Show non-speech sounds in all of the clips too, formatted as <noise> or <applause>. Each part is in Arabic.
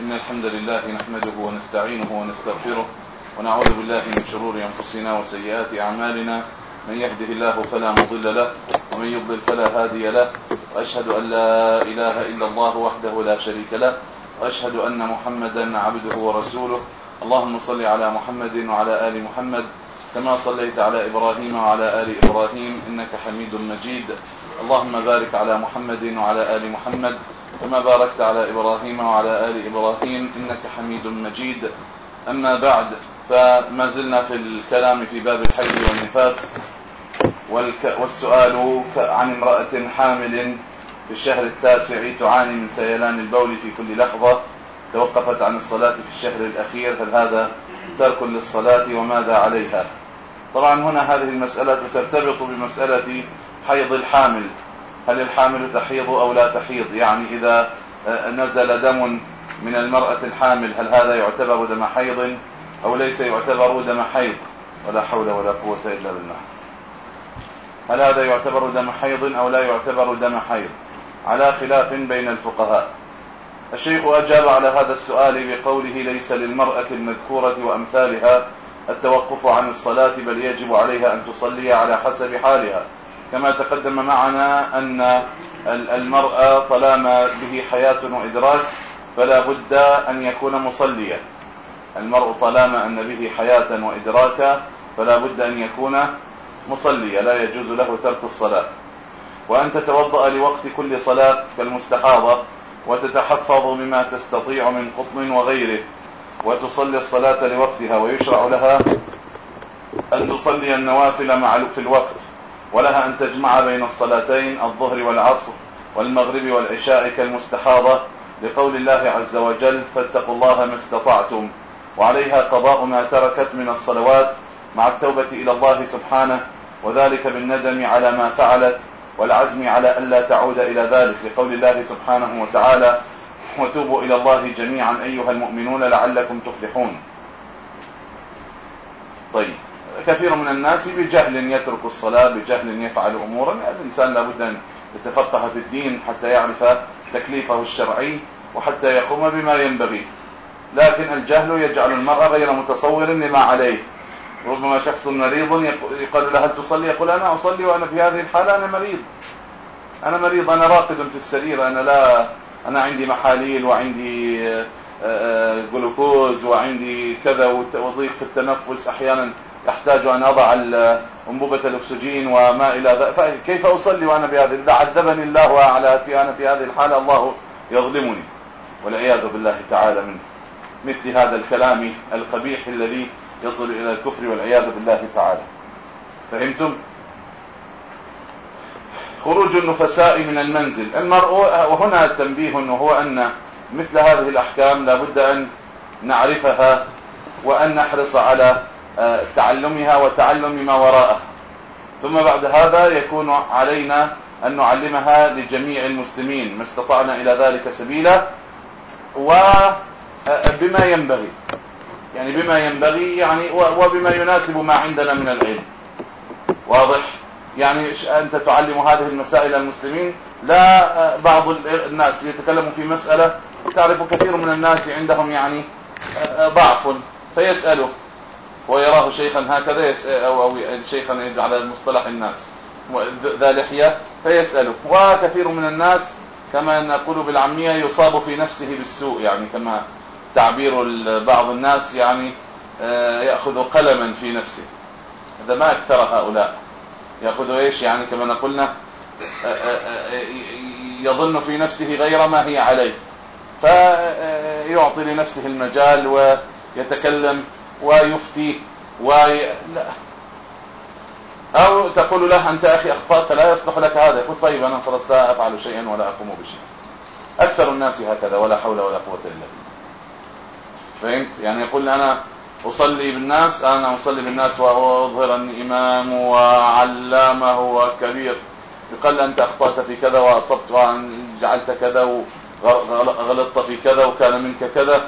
إن الحمد لله نحمده ونستعينه ونستغفره ونعوذ بالله من شرور أنفسنا وسيئات أعمالنا. من يهده الله فلا مضل له ومن يضلل فلا هادي له. وأشهد أن لا إله إلا الله وحده لا شريك له. وأشهد أن محمدا عبده ورسوله. اللهم صل على محمد وعلى آل محمد كما صليت على إبراهيم وعلى آل إبراهيم إنك حميد مجيد. اللهم بارك على محمد وعلى آل محمد كما باركت على إبراهيم وعلى آل إبراهيم إنك حميد مجيد. أما بعد فما زلنا في الكلام في باب الحيض والنفاس والسؤال عن امرأة حامل في الشهر التاسع تعاني من سيلان البول في كل لحظة. توقفت عن الصلاة في الشهر الأخير هل هذا ترك للصلاة وماذا عليها؟ طبعا هنا هذه المسألة ترتبط بمسألة حيض الحامل. هل الحامل تحيض أو لا تحيض؟ يعني إذا نزل دم من المرأة الحامل هل هذا يعتبر دم حيض أو ليس يعتبر دم حيض؟ ولا حول ولا قوة إلا بالله. هل هذا يعتبر دم حيض أو لا يعتبر دم حيض؟ على خلاف بين الفقهاء. الشيخ أجاب على هذا السؤال بقوله ليس للمرأة المذكورة وأمثالها التوقف عن الصلاة بل يجب عليها أن تصلي على حسب حالها. كما تقدم معنا أن المرأة طالما به حياة وإدراك فلا بد أن يكون مصليا. المرء طالما أن به حياة وإدراكا فلا بد أن يكون مصليا لا يجوز له ترك الصلاة. وأن تتوضأ لوقت كل صلاة كالمستحاضة وتتحفظ بما تستطيع من قطن وغيره وتصلي الصلاة لوقتها ويشرع لها أن تصلي النوافل مع في الوقت. ولها أن تجمع بين الصلاتين الظهر والعصر والمغرب والعشاء كالمستحاضة لقول الله عز وجل فاتقوا الله ما استطعتم وعليها قضاء ما تركت من الصلوات مع التوبة إلى الله سبحانه وذلك بالندم على ما فعلت والعزم على ألا تعود إلى ذلك لقول الله سبحانه وتعالى وتوبوا إلى الله جميعا أيها المؤمنون لعلكم تفلحون. طيب. كثير من الناس بجهل يترك الصلاة بجهل يفعل أمورا. الإنسان لابد أن يتفقه في الدين حتى يعرف تكليفه الشرعي وحتى يقوم بما ينبغي. لكن الجهل يجعل المرء غير متصور لما عليه. ربما شخص مريض يقال له هل تصلي؟ يقول أنا أصلي وأنا في هذه الحالة أنا مريض. أنا مريض أنا راقد في السرير أنا لا أنا عندي محاليل وعندي آه، آه، جلوكوز وعندي كذا وضيق في التنفس أحيانا. يحتاج أن أضع أنبوبة الأكسجين وما إلى ذلك فكيف أصلي وأنا بهذه إذا عذبني الله على في أنا في هذه الحالة الله يظلمني والعياذ بالله تعالى من مثل هذا الكلام القبيح الذي يصل إلى الكفر والعياذ بالله تعالى. فهمتم؟ خروج النفساء من المنزل. المرء وهنا التنبيه وهو أن مثل هذه الأحكام لابد أن نعرفها وأن نحرص على تعلمها وتعلم ما وراءها ثم بعد هذا يكون علينا أن نعلمها لجميع المسلمين ما استطعنا إلى ذلك سبيلا وبما آه، ينبغي. يعني بما ينبغي يعني وبما يناسب ما عندنا من العلم. واضح؟ يعني أنت تعلم هذه المسائل المسلمين؟ لا آه، بعض الناس يتكلم في مسألة تعرف كثير من الناس عندهم يعني ضعف فيسأله ويراه شيخا هكذا أو, أو شيخا على مصطلح الناس. ذا لحية فيسأله. وكثير من الناس كما نقول بالعامية يصاب في نفسه بالسوء يعني كما تعبير بعض الناس يعني آه، يأخذ قلما في نفسه. هذا ما أكثر هؤلاء. يأخذ إيش؟ يعني كما قلنا آه، آه، يظن في نفسه غير ما هي عليه. فيعطي لنفسه المجال ويتكلم ويفتي وي... لا. أو تقول له أنت أخي أخطأت لا يصلح لك هذا. يقول طيب أنا خلاص لا أفعل شيئا ولا أقوم بشيء. أكثر الناس هكذا ولا حول ولا قوة إلا بالله. فهمت؟ يعني يقول أنا أصلي بالناس أنا أصلي بالناس وأظهر اني امام وعلامه وكبير يقال أنت أخطأت في كذا وأصبت وجعلت كذا وغلطت في كذا وكان منك كذا.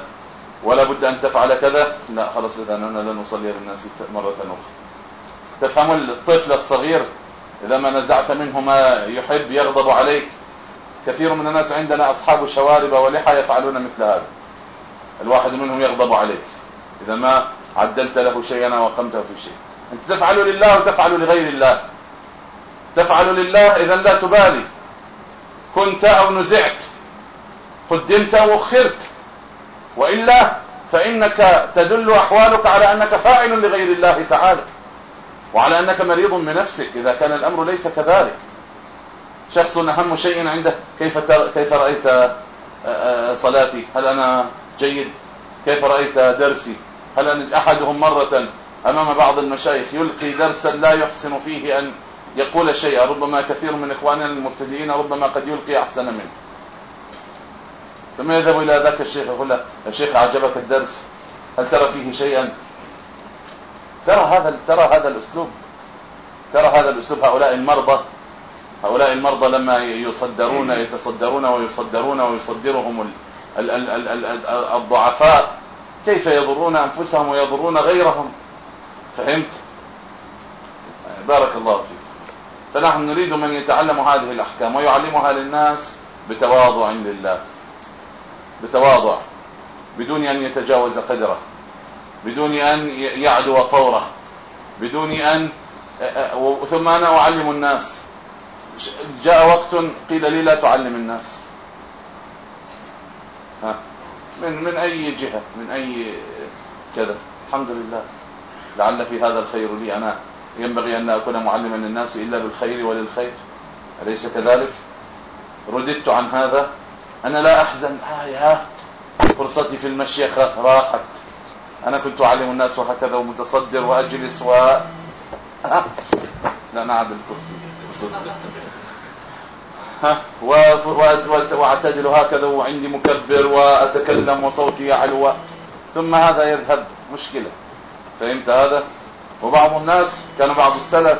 ولا بد أن تفعل كذا. لا خلاص إذا أنا لن أصلي بالناس مرة أخرى. تفهم الطفل الصغير إذا ما نزعت منه ما يحب يغضب عليك. كثير من الناس عندنا أصحاب شوارب ولحى يفعلون مثل هذا. الواحد منهم يغضب عليك. إذا ما عدلت له شيئا أو اقمته في شيء. أنت تفعل لله وتفعل لغير الله. تفعل لله اذا لا تبالي. كنت أو نزعت قدمت أو أخرت. وإلا فإنك تدل أحوالك على أنك فاعل لغير الله تعالى وعلى أنك مريض بنفسك إذا كان الأمر ليس كذلك. شخص أهم شيء عنده كيف كيف رأيت آه، آه، صلاتي؟ هل أنا جيد؟ كيف رأيت درسي؟ هل أن أحدهم مرة أمام بعض المشايخ يلقي درسا لا يحسن فيه أن يقول شيئا؟ ربما كثير من إخواننا المبتدئين ربما قد يلقي أحسن منه. ثم يذهب إلى ذاك الشيخ يقول له يا شيخ أعجبك الدرس؟ هل ترى فيه شيئا؟ ترى هذا ترى هذا الأسلوب. ترى هذا الأسلوب. هؤلاء المرضى هؤلاء المرضى لما يصدرون يتصدرون ويصدرون ويصدرهم الضعفاء كيف يضرون أنفسهم ويضرون غيرهم؟ فهمت؟ بارك الله فيك. فنحن نريد من يتعلم هذه الأحكام ويعلمها للناس بتواضع لله. بتواضع بدون أن يتجاوز قدره بدون أن يعدو طوره بدون أن ثم أنا أعلم الناس. جاء وقت قيل لي لا تعلم الناس. ها من من أي جهة من أي كذا. الحمد لله. لعل في هذا الخير لي. أنا ينبغي أن أكون معلما للناس إلا بالخير وللخير. أليس كذلك؟ رددت عن هذا. أنا لا أحزن. آه يا فرصتي في المشيخه راحت. أنا كنت أعلم الناس وهكذا ومتصدر وأجلس و لا نعد الكرسي وأعتدل هكذا وعندي مكبر وأتكلم وصوتي يعلو. ثم هذا يذهب. مشكلة. فهمت هذا؟ وبعض الناس كان بعض السلف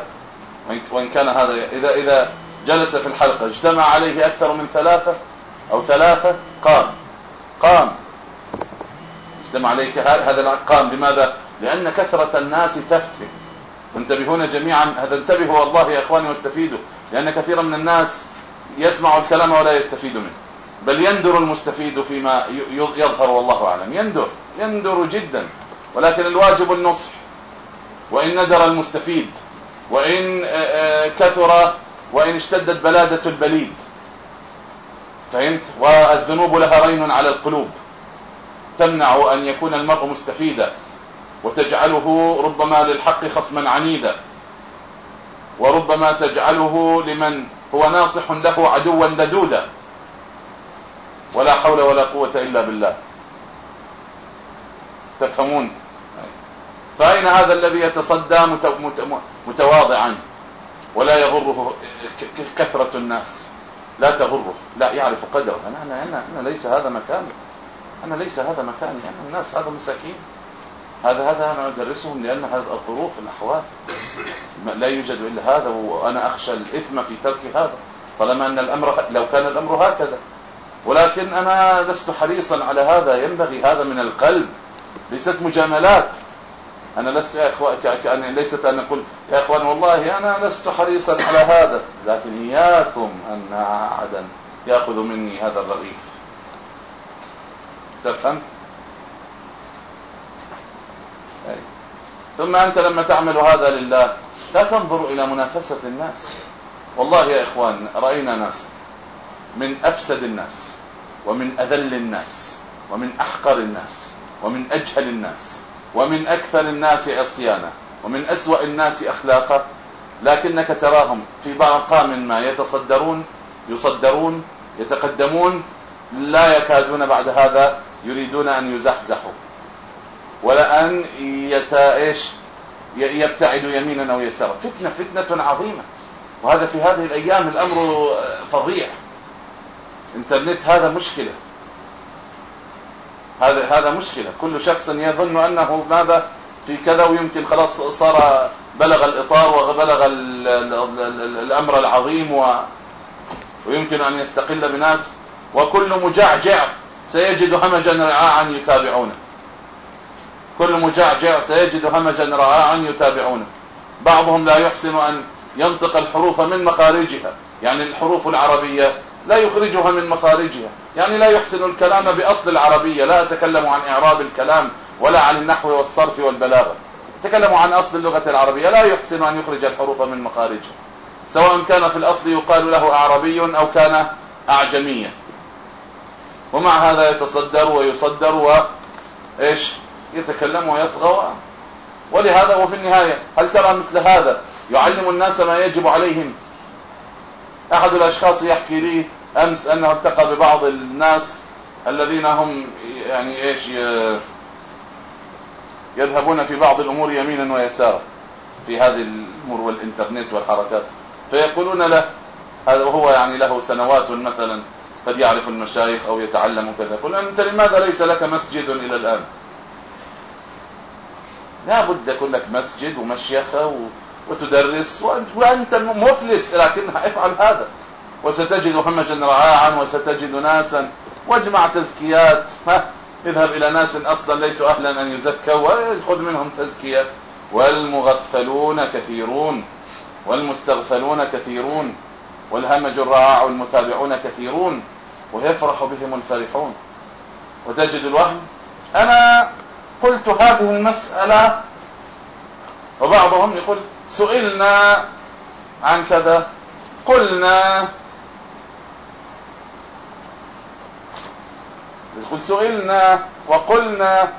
وإن كان هذا اذا إذا جلس في الحلقة اجتمع عليه أكثر من ثلاثة أو ثلاثة قام. قام. اجتمع عليك. هذا قام. لماذا؟ لأن كثرة الناس تفتن انتبهون جميعا. هذا انتبهوا والله يا إخواني واستفيدوا. لأن كثيرا من الناس يسمع الكلام ولا يستفيد منه. بل يندر المستفيد فيما يظهر والله أعلم. يندر. يندر جدا. ولكن الواجب النصح. وإن ندر المستفيد. وإن كثر. وإن اشتدت بلادة البليد. فهمت؟ والذنوب لها رين على القلوب. تمنع أن يكون المرء مستفيدا وتجعله ربما للحق خصما عنيدا وربما تجعله لمن هو ناصح له عدوا لدودا. ولا حول ولا قوة إلا بالله. تفهمون؟ فأين هذا الذي يتصدى متواضعا؟ ولا يغره كثرة الناس. لا تغره لا يعرف قدره. أنا, أنا, أنا, أنا ليس هذا مكاني. أنا ليس هذا مكاني. أنا الناس هذا مساكين. هذا هذا أنا أدرسهم لأن هذه الظروف الاحوال لا يوجد إلا هذا وأنا أخشى الإثم في ترك هذا. طالما أن الامر لو كان الأمر هكذا. ولكن أنا لست حريصا على هذا. ينبغي هذا من القلب. ليست مجاملات. أنا لست يا إخوان كأن ليست ان أقول يا إخوان والله أنا لست حريصا على هذا لكن إياكم أن احدا يأخذ مني هذا الرغيف. تفهم؟ ثم أنت لما تعمل هذا لله لا تنظر إلى منافسة الناس. والله يا إخوان رأينا ناس من أفسد الناس ومن أذل الناس ومن أحقر الناس ومن أجهل الناس. ومن أكثر الناس عصيانا ومن أسوأ الناس أخلاقا. لكنك تراهم في مقام ما يتصدرون يصدرون يتقدمون لا يكادون بعد هذا يريدون أن يزحزحوا. ولا أن يت إيش يبتعد يمينا أو يسارا. فتنة فتنة عظيمة. وهذا في هذه الأيام الأمر فظيع. إنترنت هذا مشكلة. هذا هذا مشكلة. كل شخص يظن أنه ماذا في كذا ويمكن خلاص صار بلغ الإطار وبلغ الأمر العظيم و ويمكن أن يستقل بناس. وكل مجعجع سيجد همجا رعاعا يتابعونه. كل مجعجع سيجد همجا رائعا يتابعونه. بعضهم لا يحسن أن ينطق الحروف من مخارجها. يعني الحروف العربية لا يخرجها من مخارجها. يعني لا يحسن الكلام بأصل العربية لا أتكلم عن إعراب الكلام ولا عن النحو والصرف والبلاغة. أتكلم عن أصل اللغة العربية لا يحسن أن يخرج الحروف من مخارجها. سواء كان في الأصل يقال له أعربي أو كان أعجميا. ومع هذا يتصدر ويصدر وإيش يتكلم ويطغى. ولهذا وفي النهاية هل ترى مثل هذا؟ يعلم الناس ما يجب عليهم. أحد الأشخاص يحكي لي أمس أنه التقى ببعض الناس الذين هم يعني إيش يذهبون في بعض الأمور يمينا ويسارا في هذه الأمور والإنترنت والحركات. فيقولون له هذا وهو يعني له سنوات مثلا قد يعرف المشايخ أو يتعلم كذا. يقول أنت لماذا ليس لك مسجد إلى الآن؟ لا بد يكون لك مسجد ومشيخة وتدرس وأنت مفلس لكن افعل هذا. وستجد همجا رعاعا وستجد ناسا. واجمع تزكيات. ها اذهب إلى ناس أصلا ليسوا أهلا أن يزكوا. وخذ منهم تزكية. والمغفلون كثيرون. والمستغفلون كثيرون. والهمج الرعاع والمتابعون كثيرون. ويفرح بهم الفرحون. وتجد الوهم أنا قلت هذه المسألة وبعضهم يقول سئلنا عن كذا. قلنا يقول سئلنا وقلنا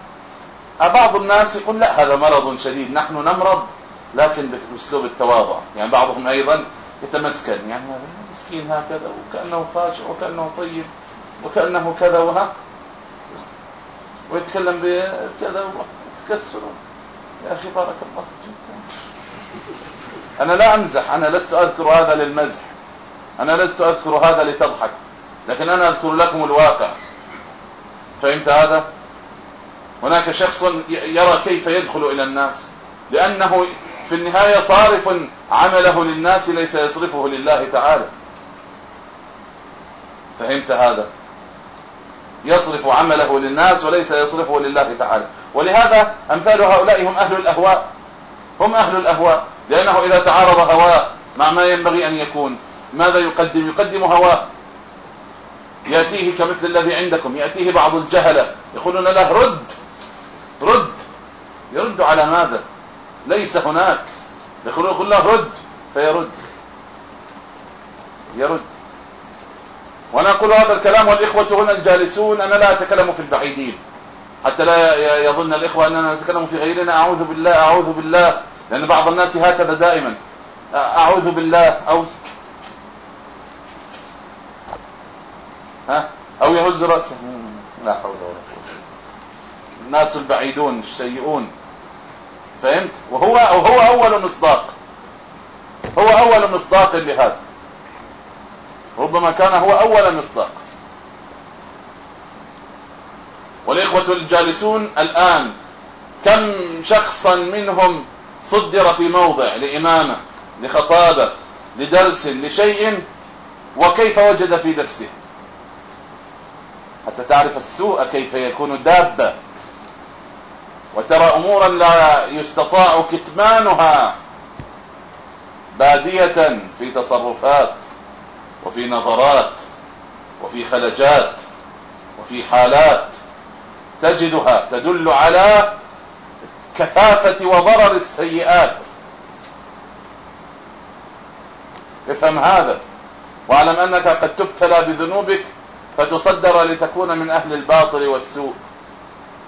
بعض الناس يقول لا هذا مرض شديد نحن نمرض لكن بأسلوب التواضع. يعني بعضهم أيضا يتمسكن يعني مسكين هكذا وكأنه خاشع وكأنه طيب وكأنه كذا وها؟ ويتكلم بكذا وتكسر يا أخي بارك الله جدا أنا لا أمزح أنا لست أذكر هذا للمزح. أنا لست أذكر هذا لتضحك لكن أنا أذكر لكم الواقع. فهمت هذا؟ هناك شخص يرى كيف يدخل إلى الناس لأنه في النهاية صارف عمله للناس ليس يصرفه لله تعالى. فهمت هذا؟ يصرف عمله للناس وليس يصرفه لله تعالى. ولهذا أمثال هؤلاء هم أهل الأهواء. هم أهل الأهواء لأنه إذا تعارض هواء مع ما ينبغي أن يكون. ماذا يقدم؟ يقدم هواء. يأتيه كمثل الذي عندكم يأتيه بعض الجهلة يقولون له رد رد. يرد على ماذا؟ ليس هناك. يقول له رد فيرد. يرد. وأنا أقول هذا الكلام والإخوة هنا الجالسون أنا لا أتكلم في البعيدين. حتى لا يظن الإخوة أننا نتكلم في غيرنا. أعوذ بالله أعوذ بالله. لأن بعض الناس هكذا دائما. أعوذ بالله أو ها؟ أو يهز رأسه. لا حول ولا قوة الناس البعيدون السيئون. فهمت؟ وهو وهو أول مصداق. هو أول مصداق لهذا. ربما كان هو أول مصداق. والإخوة الجالسون الآن كم شخصا منهم صدر في موضع لإمامة لخطابة لدرس لشيء وكيف وجد في نفسه؟ حتى تعرف السوء كيف يكون دابة. وترى أمورا لا يستطاع كتمانها بادية في تصرفات وفي نظرات وفي خلجات وفي حالات تجدها تدل على كثافة وضرر السيئات. افهم هذا. واعلم أنك قد تبتلى بذنوبك فتصدر لتكون من أهل الباطل والسوء.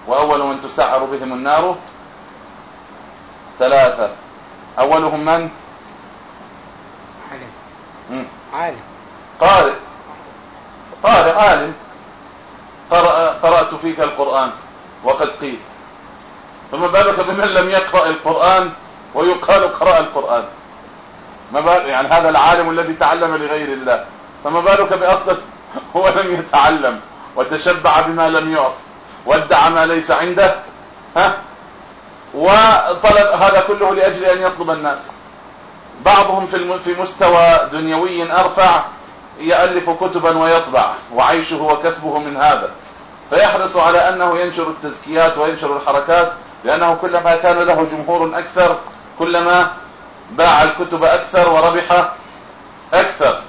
وأول من تسعر بهم النار ثلاثة. أولهم من؟ عالم. قارئ. قارئ عالم. قرأ قرأت فيك القرآن وقد قيل. فما بالك بمن لم يقرأ القرآن ويقال قرأ القرآن؟ ما يعني هذا العالم الذي تعلم لغير الله. فما بالك بأصل هو لم يتعلم وتشبع بما لم يعط وادعى ما ليس عنده ها؟ وطلب هذا كله لأجل أن يطلب الناس. بعضهم في في مستوى دنيوي أرفع يألف كتبا ويطبع وعيشه وكسبه من هذا. فيحرص على أنه ينشر التزكيات وينشر الحركات لأنه كلما كان له جمهور أكثر كلما باع الكتب أكثر وربح أكثر.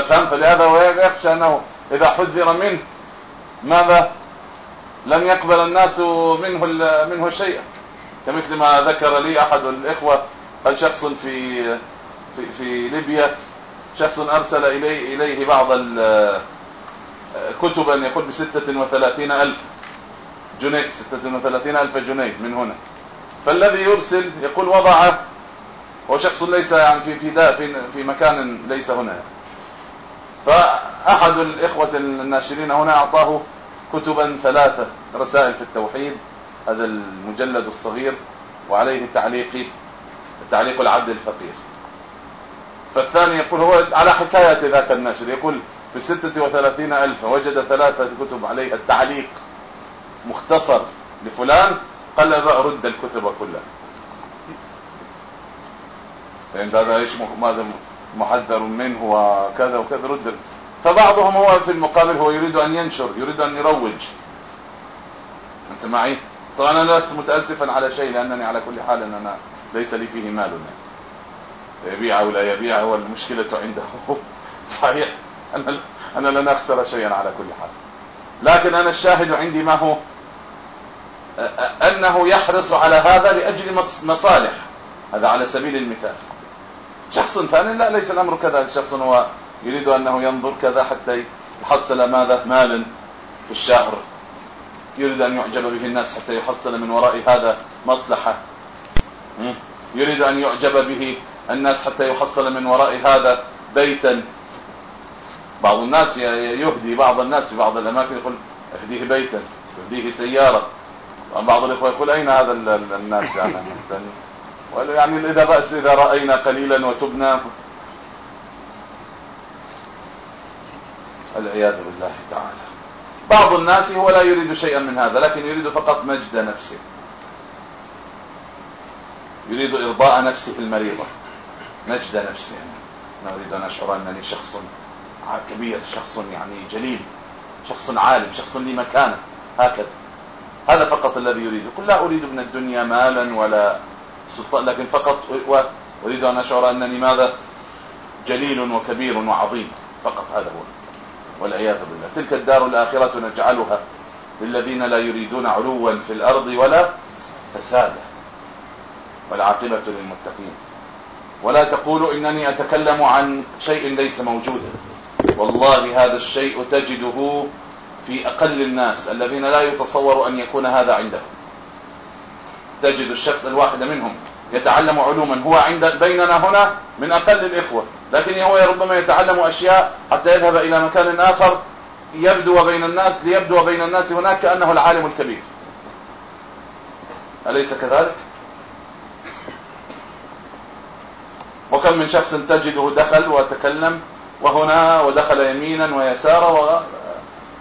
تفهم فلهذا هو يخشى أنه إذا حذر منه ماذا؟ لم يقبل الناس منه منه شيئا. كمثل ما ذكر لي أحد الإخوة قال شخص في في, في ليبيا شخص أرسل إليه, إليه بعض كتبا يقول وثلاثين ألف جنيه ستة وثلاثين ألف جنيه من هنا. فالذي يرسل يقول وضع هو شخص ليس يعني في في في, مكان ليس هنا فأحد الإخوة الناشرين هنا أعطاه كتبا ثلاثة رسائل في التوحيد هذا المجلد الصغير وعليه تعليقي تعليق العبد الفقير. فالثاني يقول هو على حكاية ذاك الناشر يقول في ستة وثلاثين ألف وجد ثلاثة كتب عليها التعليق مختصر لفلان قال له رد الكتب كلها. فهمت هذا إيش ماذا محذر منه وكذا وكذا رد فبعضهم هو في المقابل هو يريد أن ينشر يريد أن يروج. أنت معي؟ طبعا أنا لست متاسفا على شيء لأنني على كل حال أن أنا ليس لي فيه مال يبيع أو لا يبيع هو المشكلة عنده. <laughs> صحيح. أنا أنا لن أخسر شيئا على كل حال. لكن أنا الشاهد عندي ما هو؟ أنه يحرص على هذا لأجل مصالح. هذا على سبيل المثال. شخص ثاني؟ لا ليس الأمر كذلك. شخص هو يريد أنه ينظر كذا حتى يحصل ماذا؟ مالا في الشهر. يريد أن يعجب به الناس حتى يحصل من وراء هذا مصلحة. يريد أن يعجب به الناس حتى يحصل من وراء هذا بيتا. بعض الناس يهدي بعض الناس في بعض الأماكن يقول اهديه بيتا يهديه سيارة. بعض الإخوة يقول أين هذا الناس؟ يعني يعني إذا بأس إذا رأينا قليلا وتبنا العياذ بالله تعالى. بعض الناس هو لا يريد شيئا من هذا لكن يريد فقط مجد نفسه. يريد إرضاء نفسه المريضة. مجد نفسه. أنا أريد أن أشعر أنني شخص كبير شخص يعني جليل شخص عالم شخص لي مكانة. هكذا. هذا فقط الذي يريد. قل لا أريد من الدنيا مالا ولا لكن فقط أريد أن أشعر أنني ماذا؟ جليل وكبير وعظيم. فقط هذا هو. والعياذ بالله. تلك الدار الآخرة نجعلها للذين لا يريدون علوا في الأرض ولا فسادا. والعاقبة للمتقين. ولا تقولوا إنني أتكلم عن شيء ليس موجودا. والله هذا الشيء تجده في أقل الناس الذين لا يتصور أن يكون هذا عندهم. تجد الشخص الواحد منهم يتعلم علوما هو عند بيننا هنا من أقل الإخوة لكن هو ربما يتعلم أشياء حتى يذهب إلى مكان آخر يبدو بين الناس ليبدو بين الناس هناك كانه العالم الكبير. أليس كذلك؟ وكم من شخص تجده دخل وتكلم وهنا ودخل يمينا ويسارا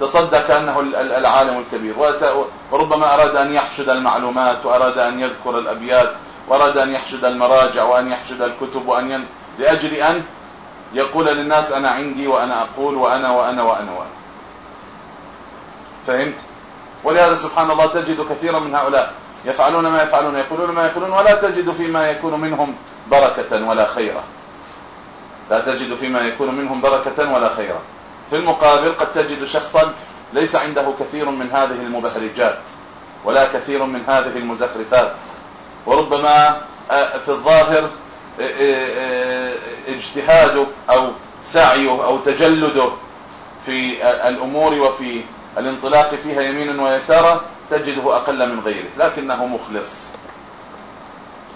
وتصدى كانه العالم الكبير. وربما أراد أن يحشد المعلومات وأراد أن يذكر الأبيات وأراد أن يحشد المراجع وأن يحشد الكتب وأن ين... لأجل أن يقول للناس أنا عندي وأنا أقول وأنا وأنا وأنا وأنا. فهمت؟ ولهذا سبحان الله تجد كثيرا من هؤلاء يفعلون ما يفعلون يقولون ما يقولون ولا تجد فيما يكون منهم بركة ولا خيرا لا تجد فيما يكون منهم بركة ولا خيرا في المقابل قد تجد شخصا ليس عنده كثير من هذه المبهرجات ولا كثير من هذه المزخرفات. وربما آه، في الظاهر آه، آه، اجتهاده أو سعيه أو تجلده في الأمور وفي الانطلاق فيها يمينا ويسارا تجده أقل من غيره. لكنه مخلص.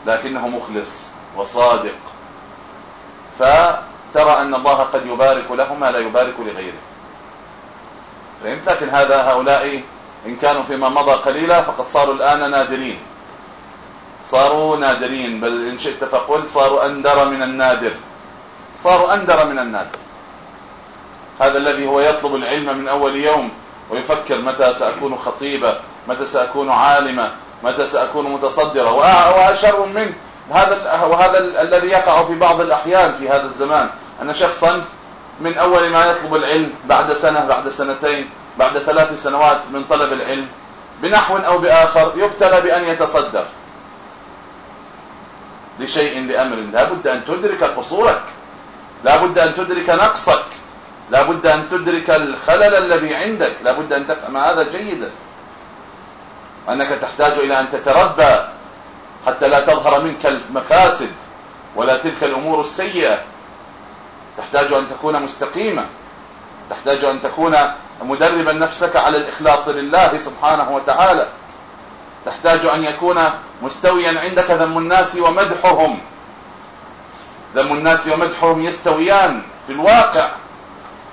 لكنه مخلص وصادق. فترى أن الله قد يبارك له ما لا يبارك لغيره. فهمت؟ لكن هذا هؤلاء إن كانوا فيما مضى قليلا فقد صاروا الآن نادرين. صاروا نادرين بل إن شئت فقل صاروا أندر من النادر. صاروا أندر من النادر. هذا الذي هو يطلب العلم من أول يوم ويفكر متى سأكون خطيبا متى سأكون عالما متى سأكون متصدرا وأشر منه. هذا وهذا الذي يقع في بعض الأحيان في هذا الزمان. ان شخصا من أول ما يطلب العلم بعد سنة بعد سنتين بعد ثلاث سنوات من طلب العلم بنحو أو بآخر يبتلى بأن يتصدر. لشيء لأمر. لابد أن تدرك قصورك. لابد أن تدرك نقصك. لابد أن تدرك الخلل الذي عندك. لابد أن تفهم هذا جيدا. أنك تحتاج إلى أن تتربى حتى لا تظهر منك المفاسد ولا تلك الأمور السيئة. تحتاج أن تكون مستقيما تحتاج أن تكون مدربا نفسك على الإخلاص لله سبحانه وتعالى. تحتاج أن يكون مستويا عندك ذم الناس ومدحهم. ذم الناس ومدحهم يستويان في الواقع.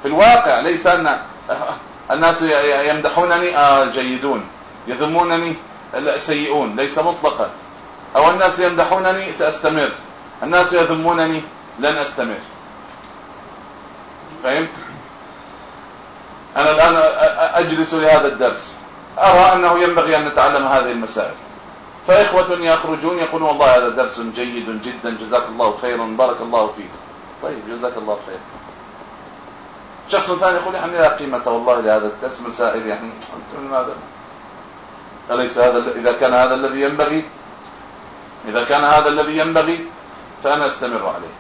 في الواقع. ليس أن الناس يمدحونني آه جيدون. يذمونني سيئون. ليس مطلقا. أو الناس يمدحونني سأستمر. الناس يذمونني لن أستمر. فهمت؟ أنا الآن أجلس لهذا الدرس. أرى أنه ينبغي أن نتعلم هذه المسائل. فإخوة يخرجون يقولون والله هذا درس جيد جدا جزاك الله خيرا بارك الله فيك. طيب جزاك الله خير. شخص ثاني يقول يعني لا قيمة والله لهذا الدرس مسائل يعني لماذا أليس هذا إذا كان هذا الذي ينبغي؟ إذا كان هذا الذي ينبغي فأنا أستمر عليه.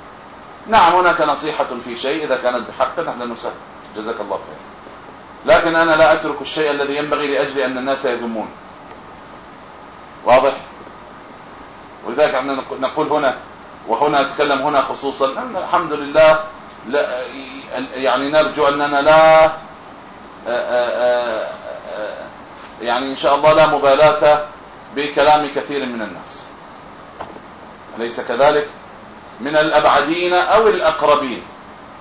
نعم هناك نصيحة في شيء إذا كانت بحق نحن نسهل جزاك الله خير. لكن أنا لا أترك الشيء الذي ينبغي لأجل أن الناس يذمون. واضح؟ ولذلك إحنا نقول هنا وهنا اتكلم هنا خصوصا أن الحمد لله لا يعني نرجو أننا لا يعني إن شاء الله لا مبالاة بكلام كثير من الناس. أليس كذلك؟ من الأبعدين أو الأقربين.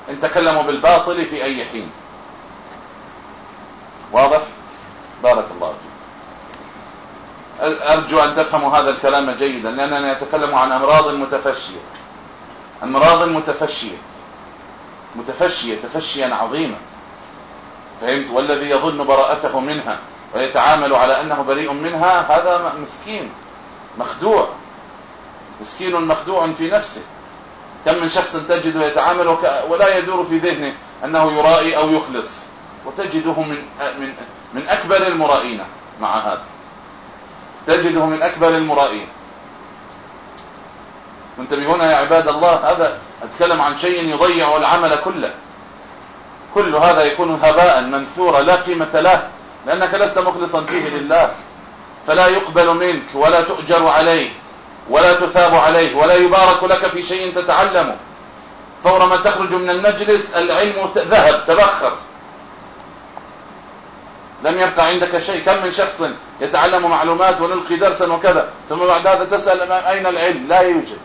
ان تكلموا بالباطل في أي حين. واضح؟ بارك الله فيك. أرجو أن تفهموا هذا الكلام جيدا لأننا نتكلم عن أمراض متفشية. أمراض متفشية. متفشية تفشيا عظيما. فهمت؟ والذي يظن براءته منها ويتعامل على أنه بريء منها هذا مسكين مخدوع. مسكين مخدوع في نفسه. كم من شخص تجد يتعامل ولا يدور في ذهنه أنه يرائي أو يخلص. وتجده من من من أكبر المرائين مع هذا. تجده من أكبر المرائين. منتبهون يا عباد الله هذا أتكلم عن شيء يضيع العمل كله. كل هذا يكون هباء منثورا لا قيمة له لأنك لست مخلصا فيه لله. فلا يقبل منك ولا تؤجر عليه. ولا تثاب عليه ولا يبارك لك في شيء تتعلمه. فور ما تخرج من المجلس العلم ذهب تبخر. لم يبقى عندك شيء كم من شخص يتعلم معلومات ونلقي درسا وكذا ثم بعد هذا تسأل أين العلم؟ لا يوجد.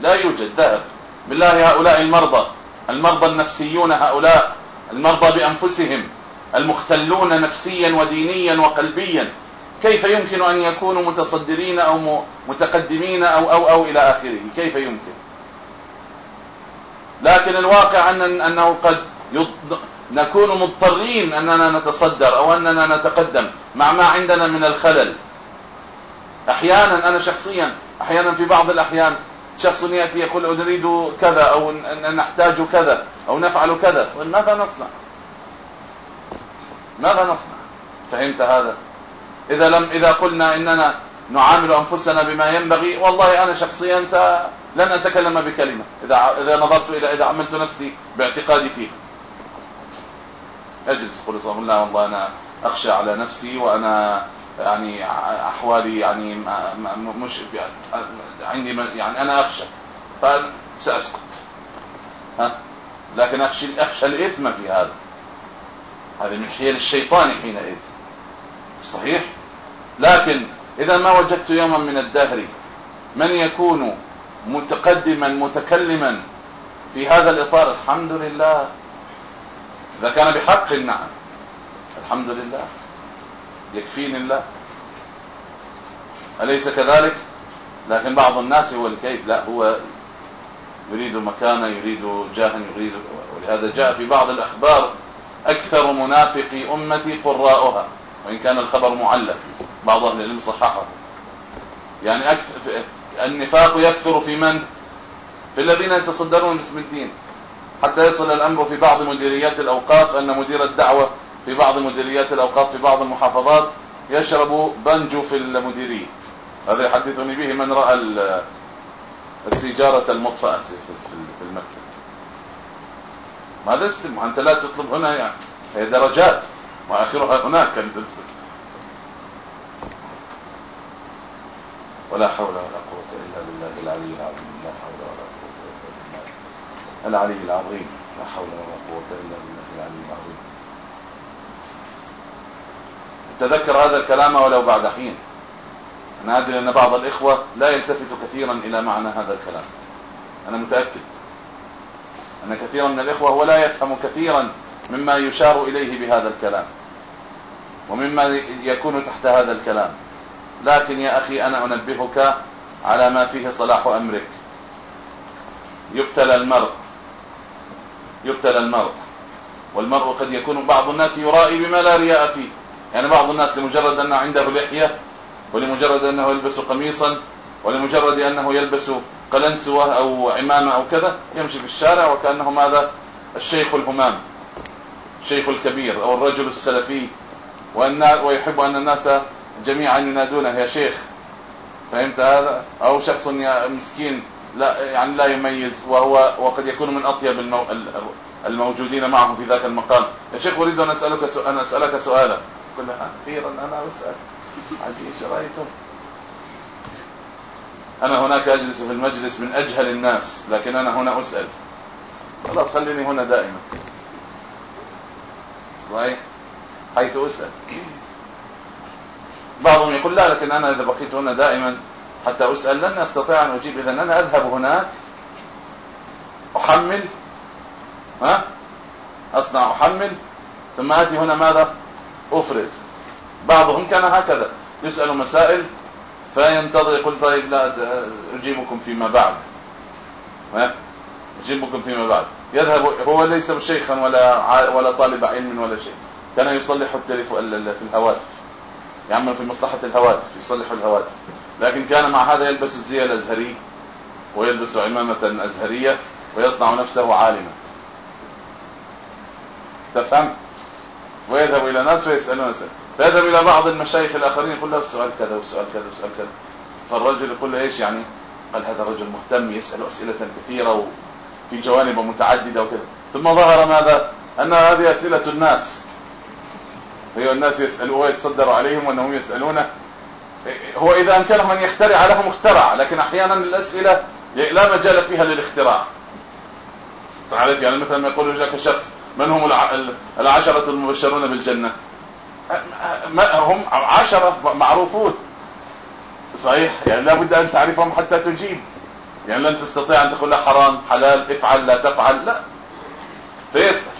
لا يوجد ذهب. بالله هؤلاء المرضى المرضى النفسيون هؤلاء المرضى بأنفسهم المختلون نفسيا ودينيا وقلبيا. كيف يمكن أن يكونوا متصدرين أو متقدمين أو, أو, أو إلى آخره؟ كيف يمكن؟ لكن الواقع أن أنه قد نكون مضطرين أننا نتصدر أو أننا نتقدم مع ما عندنا من الخلل. أحيانا أنا شخصيا أحيانا في بعض الأحيان شخص يأتي يقول نريد كذا أو نحتاج كذا أو نفعل كذا ماذا نصنع؟ ماذا نصنع؟ فهمت هذا؟ إذا لم إذا قلنا إننا نعامل أنفسنا بما ينبغي والله أنا شخصيا لن أتكلم بكلمة إذا إذا نظرت إلى إذا عملت نفسي باعتقادي فيه أجلس قل الله والله أنا أخشى على نفسي وأنا يعني أحوالي يعني مش يعني عندي يعني أنا أخشى. فساسكت ها؟ لكن اخشى أخشى الإثم في هذا. هذه من حيل الشيطان حينئذ. صحيح؟ لكن إذا ما وجدت يوما من الدهر من يكون متقدما متكلما في هذا الإطار؟ الحمد لله. إذا كان بحق نعم. الحمد لله. يكفيني الله. أليس كذلك؟ لكن بعض الناس هو الكيف. لا هو يريد مكانه يريد جاها يريد ولهذا جاء في بعض الأخبار أكثر منافقي أمتي قراؤها وإن كان الخبر معلق. بعض أهل العلم صححه. يعني أكثر النفاق يكثر في من؟ في الذين يتصدرون باسم الدين. حتى يصل الأمر في بعض مديريات الأوقاف أن مدير الدعوة في بعض مديريات الأوقاف في بعض المحافظات يشرب بنجو في المديرية هذا يحدثني به من رأى السيجارة المطفأة في المكتب. ماذا أنت لا تطلب هنا يعني. هي درجات. وآخرها هناك. ولا حول ولا قوة إلا بالله العلي العظيم. لا حول ولا قوة إلا بالله العلي العظيم. لا حول ولا قوة إلا بالله العلي العظيم. تذكر هذا الكلام ولو بعد حين. أنا أدري أن بعض الإخوة لا يلتفت كثيرا إلى معنى هذا الكلام. أنا متأكد أن كثيرا من الإخوة هو لا يفهم كثيرا مما يشار إليه بهذا الكلام ومما يكون تحت هذا الكلام. لكن يا أخي أنا أنبهك على ما فيه صلاح أمرك. يبتلى المرء. يبتلى المرء. والمرء قد يكون بعض الناس يرائي بما لا رياء فيه. يعني بعض الناس لمجرد أنه عنده لحية ولمجرد أنه يلبس قميصا ولمجرد أنه يلبس قلنسوة أو عمامة أو كذا يمشي في الشارع وكأنه ماذا؟ الشيخ الهمام الشيخ الكبير أو الرجل السلفي. ويحب أن الناس جميعا ينادونه يا شيخ فهمت هذا؟ أو شخص مسكين لا يعني لا يميز وهو وقد يكون من أطيب المو... الموجودين معه في ذاك المقام. يا شيخ أريد أن أسألك سؤال أن أسألك سؤالا. قل أخيرا أنا أسأل. عجيش رأيتم؟ أنا هناك أجلس في المجلس من أجهل الناس لكن أنا هنا أسأل. خلاص خليني هنا دائما. صحيح حيث أسأل. بعضهم يقول لا لكن أنا إذا بقيت هنا دائما حتى أسأل لن أستطيع أن أجيب. إذا أنا أذهب هناك أحمل ها؟ أصنع أحمل ثم آتي هنا ماذا؟ أفرد. بعضهم كان هكذا يسأل مسائل فينتظر يقول طيب لا أجيبكم فيما بعد. ها؟ أجيبكم فيما بعد. يذهب هو ليس شيخا ولا ولا طالب علم ولا شيء. كان يصلح التليفون في الهواتف. يعمل في مصلحة الهواتف يصلح الهواتف. لكن كان مع هذا يلبس الزي الأزهري ويلبس عمامة أزهرية ويصنع نفسه عالما. تفهم؟ ويذهب إلى ناس ويسألون سأل فيذهب إلى بعض المشايخ الآخرين يقول له السؤال كذا والسؤال كذا والسؤال كذا. فالرجل يقول له إيش يعني؟ قال هذا رجل مهتم يسأل أسئلة كثيرة وفي جوانب متعددة وكذا. ثم ظهر ماذا؟ أن هذه أسئلة الناس. هي الناس يسالوه ويتصدر عليهم وأنهم يسالونه هو إذا امكنهم ان يخترع لهم اخترع لكن أحيانا الأسئلة لا مجال فيها للاختراع. تعرف يعني مثلا ما يقول لك شخص من هم العشرة المبشرون بالجنة؟ هم عشرة معروفون. صحيح؟ يعني لابد أن تعرفهم حتى تجيب. يعني لن تستطيع أن تقول لا حرام حلال افعل لا تفعل لا. فيسأل.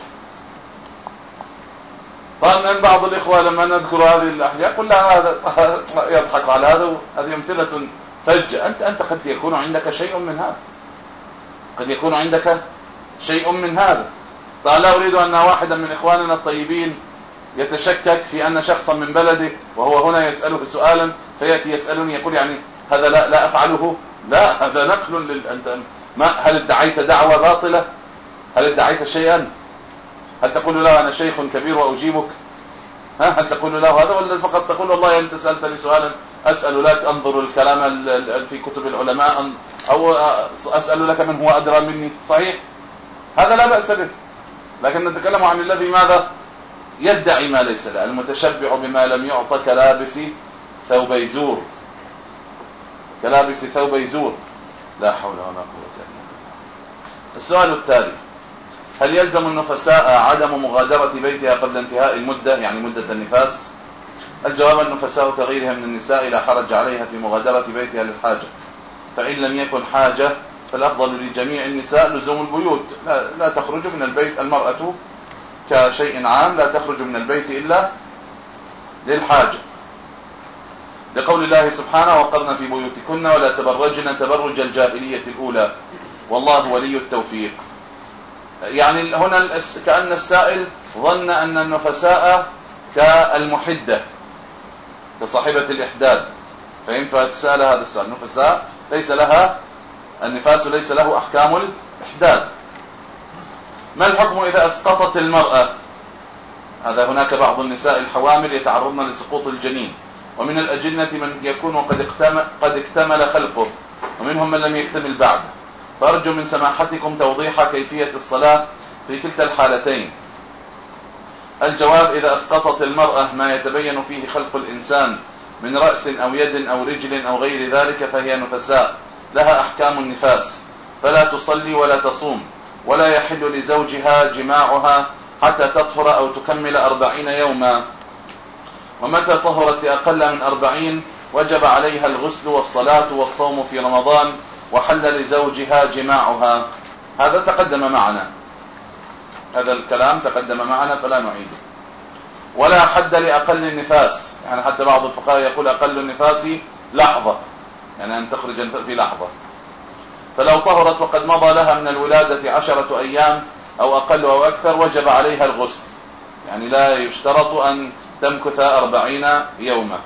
طبعا بعض الإخوة لما نذكر هذه الأحياء لا هذا <laughs> يضحك على هذا هذه أمثلة فجة. أنت أنت قد يكون عندك شيء من هذا. قد يكون عندك شيء من هذا. قال لا أريد أن واحدا من إخواننا الطيبين يتشكك في أن شخصا من بلده وهو هنا يسأله سؤالا فيأتي يسألني يقول يعني هذا لا لا أفعله؟ لا هذا نقل لل... أنت ما هل ادعيت دعوة باطلة؟ هل ادعيت شيئا؟ هل تقول له أنا شيخ كبير وأجيبك؟ ها؟ هل تقول له هذا ولا فقط تقول والله انت سالتني سؤالا أسأل لك أنظر الكلام في كتب العلماء أو أسأل لك من هو أدرى مني. صحيح؟ هذا لا بأس به. لكن نتكلم عن الذي ماذا؟ يدعي ما ليس له المتشبع بما لم يعط كلابس ثوب يزور كلابس ثوب يزور لا حول ولا قوة إلا بالله. السؤال التالي. هل يلزم النفساء عدم مغادرة بيتها قبل انتهاء المدة يعني مدة النفاس؟ الجواب النفساء كغيرها من النساء لا حرج عليها في مغادرة بيتها للحاجة. فإن لم يكن حاجة فالأفضل لجميع النساء لزوم البيوت. لا, لا تخرج من البيت المرأة كشيء عام لا تخرج من البيت إلا للحاجة. لقول الله سبحانه وقرن في بيوتكن ولا تبرجن تبرج الجاهلية الأولى والله ولي التوفيق. يعني هنا كأن السائل ظن أن النفساء كالمحدة كصاحبة الإحداد. فهمت فتسأل هذا السؤال النفساء ليس لها النفاس ليس له أحكام الإحداد. ما الحكم إذا أسقطت المرأة؟ هذا هناك بعض النساء الحوامل يتعرضن لسقوط الجنين. ومن الأجنة من يكون قد اكتمل, قد اكتمل خلقه ومنهم من لم يكتمل بعد. فأرجو من سماحتكم توضيح كيفية الصلاة في كلتا الحالتين. الجواب إذا أسقطت المرأة ما يتبين فيه خلق الإنسان من رأس أو يد أو رجل أو غير ذلك فهي نفساء لها أحكام النفاس. فلا تصلي ولا تصوم ولا يحل لزوجها جماعها حتى تطهر أو تكمل أربعين يوما. ومتى طهرت لأقل من أربعين وجب عليها الغسل والصلاة والصوم في رمضان وحل لزوجها جماعها. هذا تقدم معنا. هذا الكلام تقدم معنا فلا نعيده ولا حد لأقل النفاس. يعني حتى بعض الفقهاء يقول أقل النفاس لحظة. يعني أن تخرج في لحظة. فلو طهرت وقد مضى لها من الولادة عشرة أيام أو أقل أو أكثر وجب عليها الغسل. يعني لا يشترط أن تمكث أربعين يوما.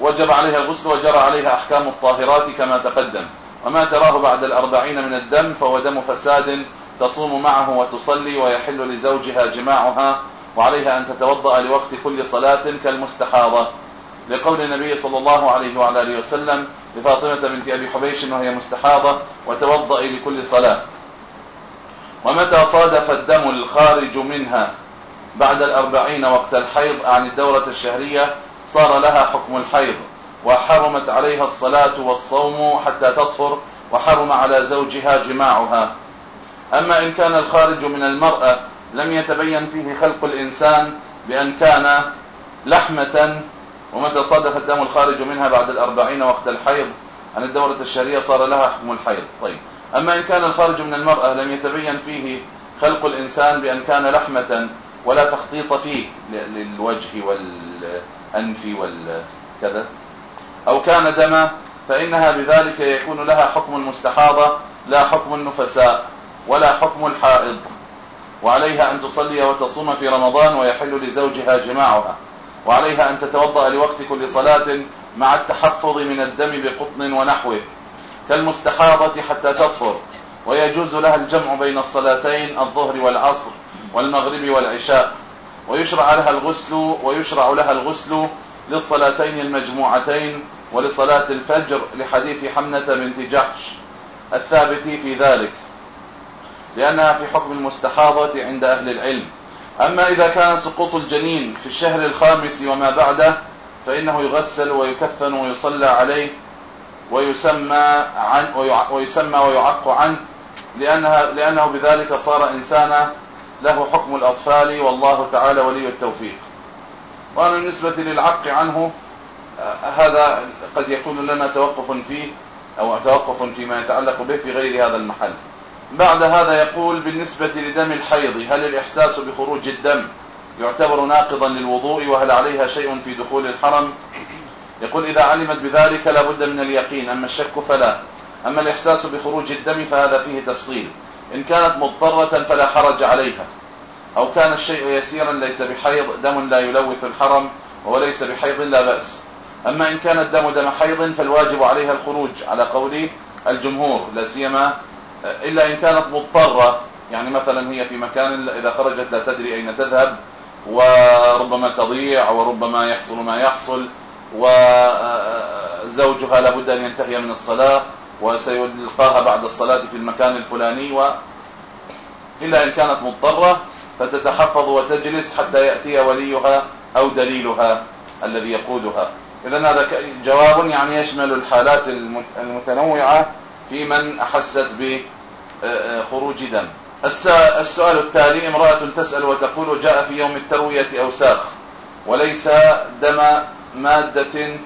وجب عليها الغسل وجرى عليها أحكام الطاهرات كما تقدم. وما تراه بعد الأربعين من الدم فهو دم فساد تصوم معه وتصلي ويحل لزوجها جماعها وعليها أن تتوضأ لوقت كل صلاة كالمستحاضة. لقول النبي صلى الله عليه وعلى آله وسلم لفاطمة بنت أبي حبيش وهي مستحاضة وتوضئي لكل صلاة. ومتى صادف الدم الخارج منها بعد الأربعين وقت الحيض عن الدورة الشهرية صار لها حكم الحيض. وحرمت عليها الصلاة والصوم حتى تطهر وحرم على زوجها جماعها. أما إن كان الخارج من المرأة لم يتبين فيه خلق الإنسان بأن كان لحمة ومتى صادف الدم الخارج منها بعد الأربعين وقت الحيض عن الدورة الشهرية صار لها حكم الحيض. طيب. أما إن كان الخارج من المرأة لم يتبين فيه خلق الإنسان بأن كان لحمة ولا تخطيط فيه للوجه والأنف والكذا. أو كان دما فإنها بذلك يكون لها حكم المستحاضة لا حكم النفساء ولا حكم الحائض. وعليها أن تصلي وتصوم في رمضان ويحل لزوجها جماعها. وعليها أن تتوضأ لوقت كل صلاة مع التحفظ من الدم بقطن ونحوه كالمستحاضة حتى تطهر. ويجوز لها الجمع بين الصلاتين الظهر والعصر والمغرب والعشاء. ويشرع لها الغسل ويشرع لها الغسل للصلاتين المجموعتين ولصلاة الفجر لحديث حمنة بنت جحش الثابت في ذلك لأنها في حكم المستحاضة عند أهل العلم. أما إذا كان سقوط الجنين في الشهر الخامس وما بعده فإنه يغسل ويكفن ويصلى عليه ويسمى عن ويسمى ويعق عنه لأنها لأنه بذلك صار إنسانا له حكم الأطفال والله تعالى ولي التوفيق. وأما بالنسبة للعق عنه هذا قد يكون لنا توقف فيه أو توقف فيما يتعلق به في غير هذا المحل. بعد هذا يقول بالنسبة لدم الحيض هل الإحساس بخروج الدم يعتبر ناقضا للوضوء وهل عليها شيء في دخول الحرم؟ يقول إذا علمت بذلك لابد من اليقين أما الشك فلا. أما الإحساس بخروج الدم فهذا فيه تفصيل. إن كانت مضطرة فلا حرج عليها. أو كان الشيء يسيرا ليس بحيض دم لا يلوث الحرم وليس بحيض لا بأس. أما إن كان الدم دم حيض فالواجب عليها الخروج. على قول الجمهور لا سيما إلا إن كانت مضطرة. يعني مثلا هي في مكان إذا خرجت لا تدري أين تذهب وربما تضيع وربما يحصل ما يحصل وزوجها لابد أن ينتهي من الصلاة وسيلقاها بعد الصلاة في المكان الفلاني و إلا إن كانت مضطرة فتتحفظ وتجلس حتى يأتي وليها أو دليلها الذي يقودها. إذا هذا جواب يعني يشمل الحالات المتنوعة في من أحست بخروج دم. السؤال التالي امرأة تسأل وتقول جاء في يوم التروية أوساخ وليس دم مادة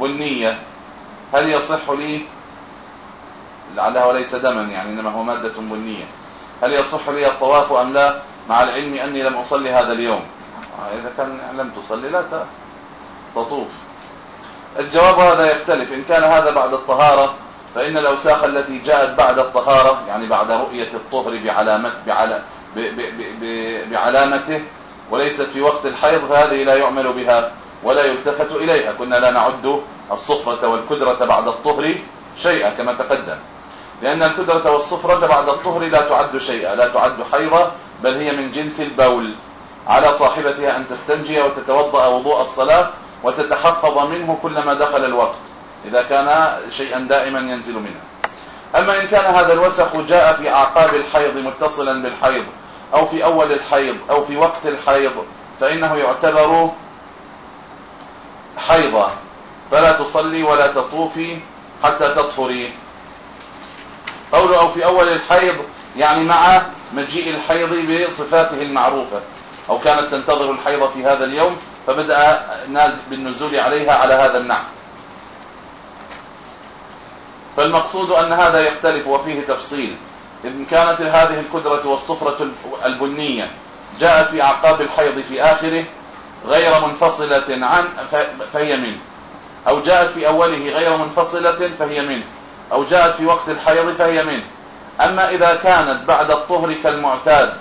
بنية. هل يصح لي؟ لعلها وليس دما يعني إنما هو مادة بنية. هل يصح لي الطواف أم لا؟ مع العلم أني لم أصلي هذا اليوم. إذا كان لم تصلي لا تطوف. الجواب هذا يختلف. إن كان هذا بعد الطهارة فإن الأوساخ التي جاءت بعد الطهارة يعني بعد رؤية الطهر بعلامة بعلامته وليست في وقت الحيض فهذه لا يعمل بها ولا يلتفت إليها. كنا لا نعد الصفرة والكدرة بعد الطهر شيئا كما تقدم. لأن الكدرة والصفرة بعد الطهر لا تعد شيئا لا تعد حيضة بل هي من جنس البول. على صاحبتها أن تستنجي وتتوضأ وضوء الصلاة وتتحفظ منه كلما دخل الوقت إذا كان شيئا دائما ينزل منها أما إن كان هذا الوسخ جاء في أعقاب الحيض متصلا بالحيض أو في أول الحيض أو في وقت الحيض فإنه يعتبر حيضة فلا تصلي ولا تطوفي حتى تطهري. قوله أو في أول الحيض يعني مع مجيء الحيض بصفاته المعروفة أو كانت تنتظر الحيض في هذا اليوم فبدأ بالنزول عليها على هذا النحو. فالمقصود أن هذا يختلف وفيه تفصيل. إن كانت هذه الكدرة والصفرة البنية جاءت في أعقاب الحيض في آخره غير منفصلة عن فهي منه. أو جاءت في أوله غير منفصلة فهي منه. أو جاءت في وقت الحيض فهي منه. أما إذا كانت بعد الطهر كالمعتاد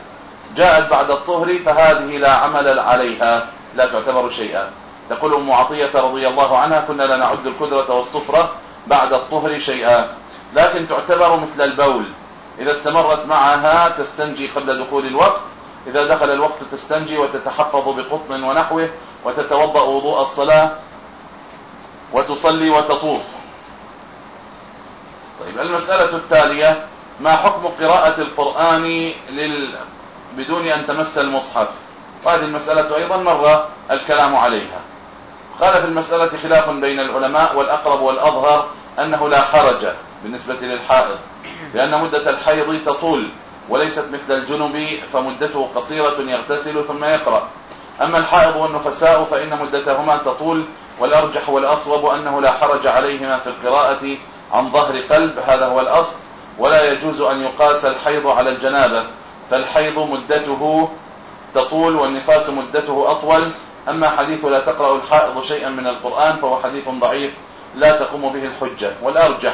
جاءت بعد الطهر فهذه لا عمل عليها. لا تعتبر شيئا. تقول أم عطية رضي الله عنها كنا لا نعد الكدرة والصفرة بعد الطهر شيئا. لكن تعتبر مثل البول. إذا استمرت معها تستنجي قبل دخول الوقت. إذا دخل الوقت تستنجي وتتحفظ بقطن ونحوه وتتوضأ وضوء الصلاة وتصلي وتطوف. طيب المسألة التالية ما حكم قراءة القرآن لل... بدون أن تمس المصحف؟ وهذه المسألة أيضا مر الكلام عليها. قال في المسألة خلاف بين العلماء والأقرب والأظهر أنه لا حرج بالنسبة للحائض لأن مدة الحيض تطول وليست مثل الجنب فمدته قصيرة يغتسل ثم يقرأ. أما الحائض والنفساء فإن مدتهما تطول والأرجح والأصوب أنه لا حرج عليهما في القراءة عن ظهر قلب هذا هو الأصل. ولا يجوز أن يقاس الحيض على الجنابة فالحيض مدته تطول والنفاس مدته أطول. أما حديث لا تقرأ الحائض شيئا من القرآن فهو حديث ضعيف لا تقوم به الحجة. والأرجح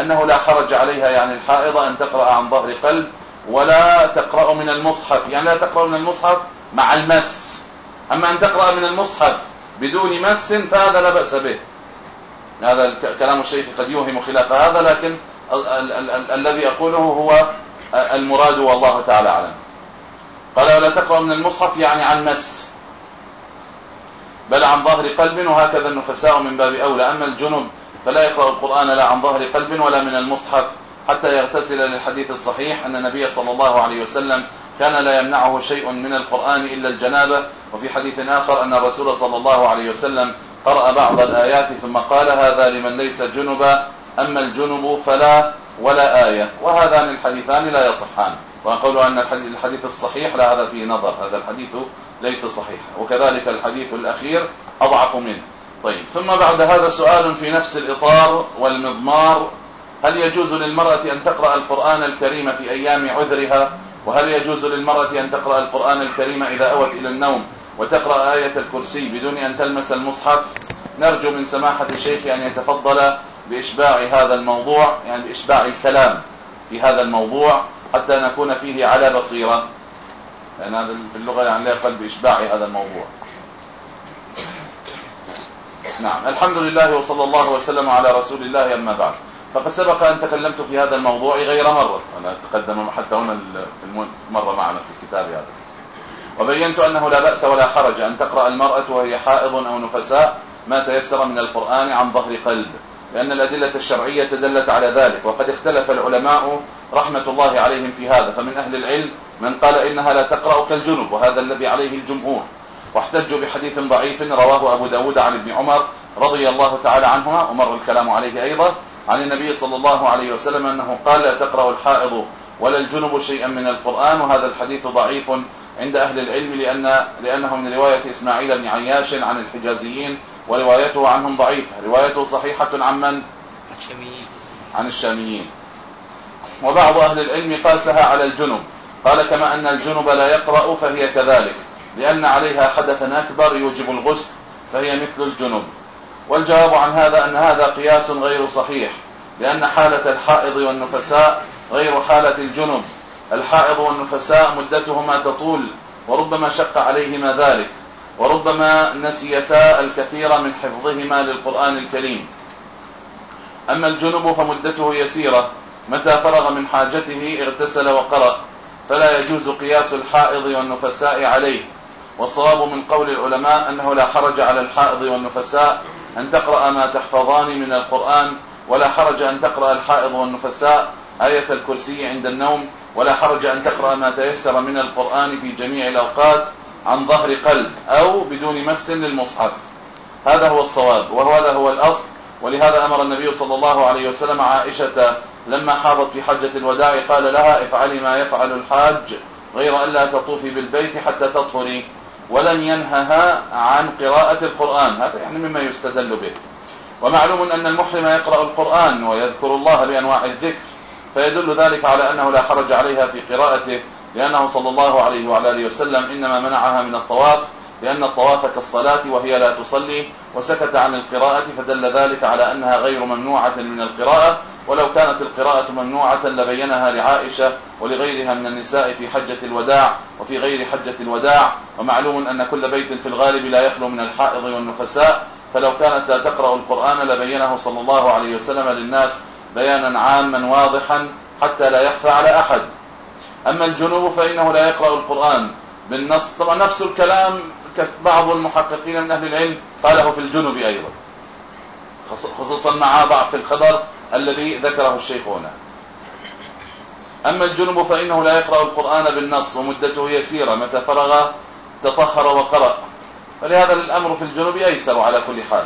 أنه لا حرج عليها يعني الحائض أن تقرأ عن ظهر قلب ولا تقرأ من المصحف. يعني لا تقرأ من المصحف مع المس. أما أن تقرأ من المصحف بدون مس فهذا لا بأس به. هذا كلام الشيخ قد يوهم خلاف هذا لكن الذي أقوله هو المراد والله تعالى أعلم. قال ولا تقرأ من المصحف يعني عن مس بل عن ظهر قلب وهكذا النفساء من باب أولى. أما الجنب فلا يقرأ القرآن لا عن ظهر قلب ولا من المصحف حتى يغتسل للحديث الصحيح أن النبي صلى الله عليه وسلم كان لا يمنعه شيء من القرآن إلا الجنابة. وفي حديث آخر أن الرسول صلى الله عليه وسلم قرأ بعض الآيات ثم قال هذا لمن ليس جنبا أما الجنب فلا ولا آية. وهذان الحديثان لا يصحان. وأقول أن الحديث الصحيح لا هذا فيه نظر. هذا الحديث ليس صحيح. وكذلك الحديث الأخير أضعف منه. طيب. ثم بعد هذا سؤال في نفس الإطار والمضمار. هل يجوز للمرأة أن تقرأ القرآن الكريم في أيام عذرها؟ وهل يجوز للمرأة أن تقرأ القرآن الكريم إذا أوت إلى النوم وتقرأ آية الكرسي بدون أن تلمس المصحف؟ نرجو من سماحة الشيخ أن يتفضل بإشباع هذا الموضوع يعني بإشباع الكلام في هذا الموضوع. حتى نكون فيه على بصيرة. لأن هذا في اللغة يعني لا يقل بإشباع هذا الموضوع. نعم. الحمد لله وصلى الله وسلم على رسول الله أما بعد. فقد سبق أن تكلمت في هذا الموضوع غير مرة. أنا تقدم حتى هنا مرة معنا في الكتاب هذا. وبينت أنه لا بأس ولا حرج أن تقرأ المرأة وهي حائض أو نفساء ما تيسر من القرآن عن ظهر قلب. لأن الأدلة الشرعية دلت على ذلك وقد اختلف العلماء رحمة الله عليهم في هذا فمن أهل العلم من قال إنها لا تقرأ كالجنب وهذا الذي عليه الجمهور واحتجوا بحديث ضعيف رواه أبو داود عن ابن عمر رضي الله تعالى عنهما ومر الكلام عليه أيضا عن النبي صلى الله عليه وسلم أنه قال لا تقرأ الحائض ولا الجنب شيئا من القرآن وهذا الحديث ضعيف عند أهل العلم لأن لأنه من رواية إسماعيل بن عياش عن الحجازيين وروايته عنهم ضعيفة. روايته صحيحة عن من؟ الشاميين. عن الشاميين. وبعض أهل العلم قاسها على الجنب. قال كما أن الجنب لا يقرأ فهي كذلك. لأن عليها حدثا أكبر يوجب الغسل فهي مثل الجنب. والجواب عن هذا أن هذا قياس غير صحيح. لأن حالة الحائض والنفساء غير حالة الجنب. الحائض والنفساء مدتهما تطول وربما شق عليهما ذلك. وربما نسيتا الكثير من حفظهما للقرآن الكريم. أما الجنب فمدته يسيرة. متى فرغ من حاجته اغتسل وقرأ. فلا يجوز قياس الحائض والنفساء عليه. والصواب من قول العلماء أنه لا حرج على الحائض والنفساء أن تقرأ ما تحفظان من القرآن ولا حرج أن تقرأ الحائض والنفساء آية الكرسي عند النوم ولا حرج أن تقرأ ما تيسر من القرآن في جميع الأوقات. عن ظهر قلب أو بدون مس للمصحف. هذا هو الصواب وهذا هو الأصل ولهذا أمر النبي صلى الله عليه وسلم عائشة لما حاضت في حجة الوداع قال لها افعلي ما يفعل الحاج غير أن لا تطوفي بالبيت حتى تطهري ولم ينهها عن قراءة القرآن. هذا يعني مما يستدل به. ومعلوم أن المحرم يقرأ القرآن ويذكر الله بأنواع الذكر فيدل ذلك على أنه لا حرج عليها في قراءته لأنه صلى الله عليه وعلى آله وسلم إنما منعها من الطواف لأن الطواف كالصلاة وهي لا تصلي وسكت عن القراءة فدل ذلك على أنها غير ممنوعة من القراءة ولو كانت القراءة ممنوعة لبينها لعائشة ولغيرها من النساء في حجة الوداع وفي غير حجة الوداع ومعلوم أن كل بيت في الغالب لا يخلو من الحائض والنفساء فلو كانت لا تقرأ القرآن لبينه صلى الله عليه وسلم للناس بيانا عاما واضحا حتى لا يخفى على أحد. أما الجنوب فإنه لا يقرأ القرآن. بالنص طبعا نفس الكلام بعض المحققين من أهل العلم قاله في الجنوب أيضا. خصوصا مع ضعف الخبر الذي ذكره الشيخ هنا. أما الجنوب فإنه لا يقرأ القرآن بالنص ومدته يسيرة. متى فرغ؟ تطهر وقرأ. فلهذا الأمر في الجنوب أيسر على كل حال.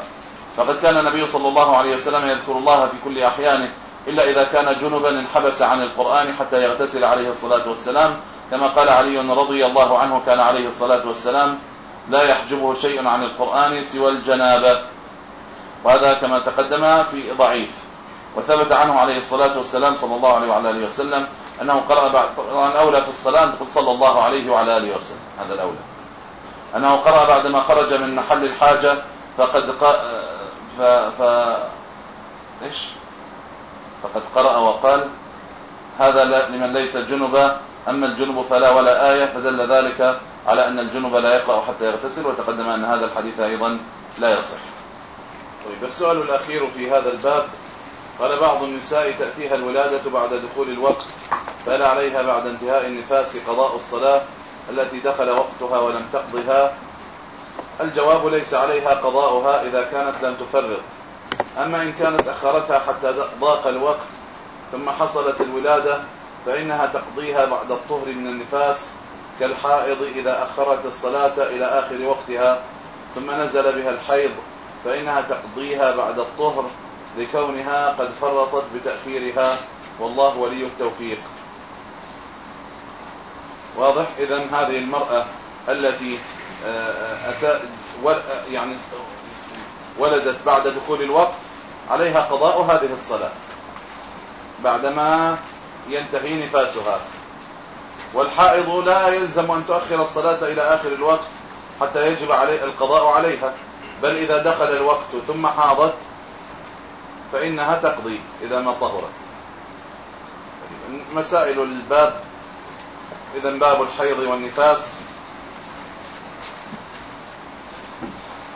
فقد كان النبي صلى الله عليه وسلم يذكر الله في كل أحيانه إلا إذا كان جنبا انحبس عن القرآن حتى يغتسل عليه الصلاة والسلام. كما قال علي رضي الله عنه كان عليه الصلاة والسلام لا يحجبه شيء عن القرآن سوى الجنابة. وهذا كما تقدم في ضعيف. وثبت عنه عليه الصلاة والسلام صلى الله عليه وعلى آله وسلم أنه قرأ بعد طبعا الأولى في الصلاة تقول صلى الله عليه وعلى آله وسلم. هذا الأولى. أنه قرأ بعدما خرج من محل الحاجة فقد ق... ف... ف... إيش؟ فقد قرأ وقال هذا لمن ليس جنبا أما الجنب فلا ولا آية فدل ذلك على أن الجنب لا يقرأ حتى يغتسل وتقدم أن هذا الحديث أيضا لا يصح. طيب السؤال الأخير في هذا الباب قال بعض النساء تأتيها الولادة بعد دخول الوقت فهل عليها بعد انتهاء النفاس قضاء الصلاة التي دخل وقتها ولم تقضها. الجواب ليس عليها قضاؤها إذا كانت لم تفرط. أما إن كانت أخرتها حتى ضاق الوقت ثم حصلت الولادة فإنها تقضيها بعد الطهر من النفاس كالحائض إذا أخرت الصلاة إلى آخر وقتها ثم نزل بها الحيض فإنها تقضيها بعد الطهر لكونها قد فرطت بتأخيرها. والله ولي التوفيق. واضح؟ إذا هذه المرأة التي آه، أتى يعني ولدت بعد دخول الوقت عليها قضاء هذه الصلاة بعدما ينتهي نفاسها. والحائض لا يلزم أن تؤخر الصلاة إلى آخر الوقت حتى يجب عليه القضاء عليها. بل إذا دخل الوقت ثم حاضت فإنها تقضي إذا ما طهرت. مسائل الباب. إذا باب الحيض والنفاس.